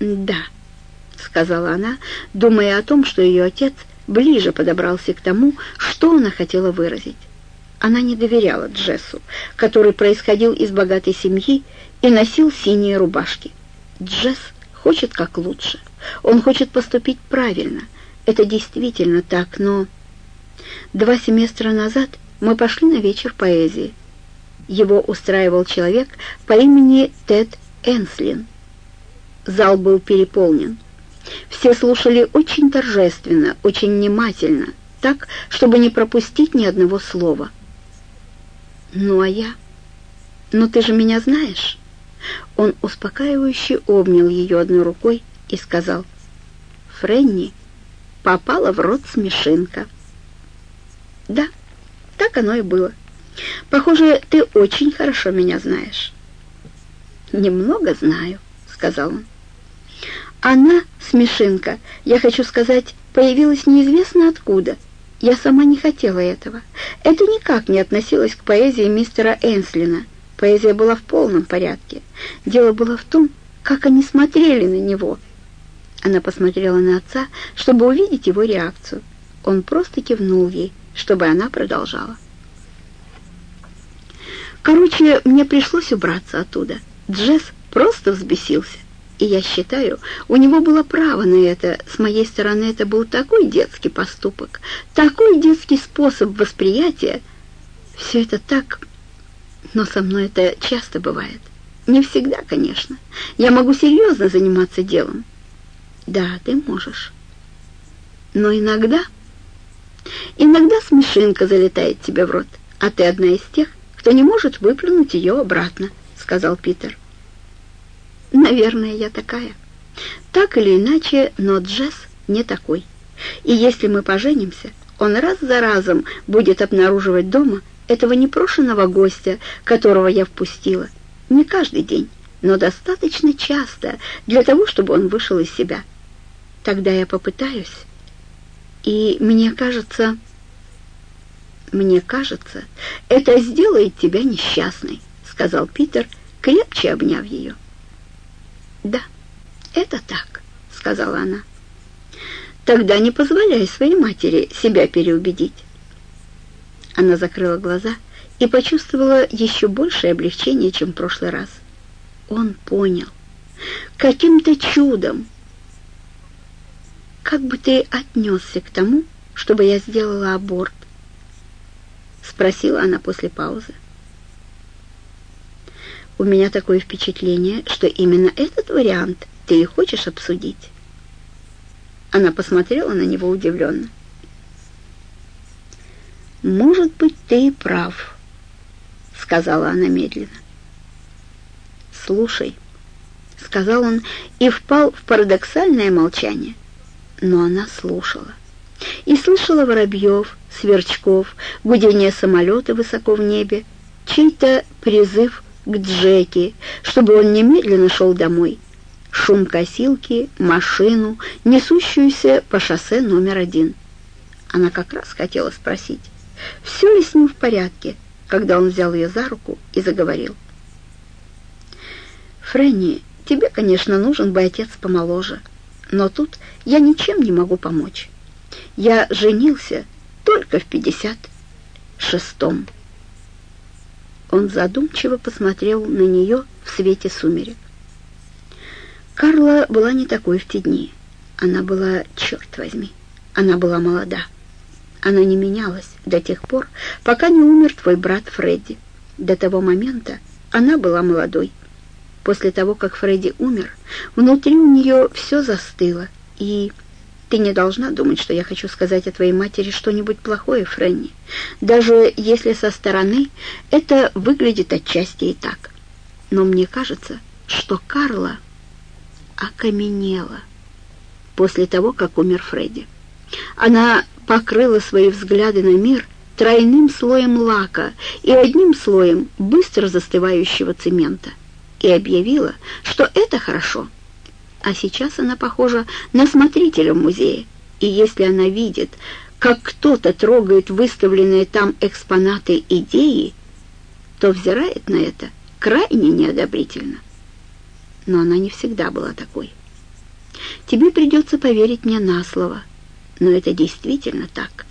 «Да», — сказала она, думая о том, что ее отец ближе подобрался к тому, что она хотела выразить. Она не доверяла Джессу, который происходил из богатой семьи и носил синие рубашки. Джесс хочет как лучше. Он хочет поступить правильно. Это действительно так, но... Два семестра назад мы пошли на вечер поэзии. Его устраивал человек по имени Тед Энслин. Зал был переполнен. Все слушали очень торжественно, очень внимательно, так, чтобы не пропустить ни одного слова. «Ну, а я? Ну, ты же меня знаешь?» Он успокаивающе обнял ее одной рукой и сказал, «Френни попала в рот смешинка». «Да, так оно и было. Похоже, ты очень хорошо меня знаешь». «Немного знаю», — сказал он. Она, смешинка, я хочу сказать, появилась неизвестно откуда. Я сама не хотела этого. Это никак не относилось к поэзии мистера Энслина. Поэзия была в полном порядке. Дело было в том, как они смотрели на него. Она посмотрела на отца, чтобы увидеть его реакцию. Он просто кивнул ей, чтобы она продолжала. Короче, мне пришлось убраться оттуда. Джесс просто взбесился. И я считаю, у него было право на это. С моей стороны это был такой детский поступок, такой детский способ восприятия. Все это так... Но со мной это часто бывает. Не всегда, конечно. Я могу серьезно заниматься делом. Да, ты можешь. Но иногда... Иногда смешинка залетает тебе в рот, а ты одна из тех, кто не может выплюнуть ее обратно, сказал Питер. Наверное, я такая. Так или иначе, но Джесс не такой. И если мы поженимся, он раз за разом будет обнаруживать дома этого непрошенного гостя, которого я впустила. Не каждый день, но достаточно часто для того, чтобы он вышел из себя. Тогда я попытаюсь. И мне кажется... «Мне кажется, это сделает тебя несчастной», — сказал Питер, крепче обняв ее. «Да, это так», — сказала она. «Тогда не позволяй своей матери себя переубедить». Она закрыла глаза и почувствовала еще большее облегчение, чем в прошлый раз. Он понял. Каким-то чудом. «Как бы ты отнесся к тому, чтобы я сделала аборт?» — спросила она после паузы. У меня такое впечатление, что именно этот вариант ты и хочешь обсудить. Она посмотрела на него удивленно. «Может быть, ты и прав», — сказала она медленно. «Слушай», — сказал он и впал в парадоксальное молчание. Но она слушала. И слышала воробьев, сверчков, гудение самолета высоко в небе, чей-то призыв к Джеки, чтобы он немедленно шел домой. Шум косилки, машину, несущуюся по шоссе номер один. Она как раз хотела спросить, все ли с ним в порядке, когда он взял ее за руку и заговорил. «Фрэнни, тебе, конечно, нужен бы отец помоложе, но тут я ничем не могу помочь. Я женился только в пятьдесят шестом». Он задумчиво посмотрел на нее в свете сумерек. Карла была не такой в те дни. Она была, черт возьми, она была молода. Она не менялась до тех пор, пока не умер твой брат Фредди. До того момента она была молодой. После того, как Фредди умер, внутри у нее все застыло, и ты не должна думать, что я хочу сказать о твоей матери что-нибудь плохое, Фрэнни. Даже если со стороны это выглядит отчасти и так. Но мне кажется, что Карла окаменела после того, как умер Фредди. Она покрыла свои взгляды на мир тройным слоем лака и одним слоем быстро застывающего цемента и объявила, что это хорошо — а сейчас она похожа на смотрителя в музее. И если она видит, как кто-то трогает выставленные там экспонаты идеи, то взирает на это крайне неодобрительно. Но она не всегда была такой. тебе придется поверить мне на слово. Но это действительно так.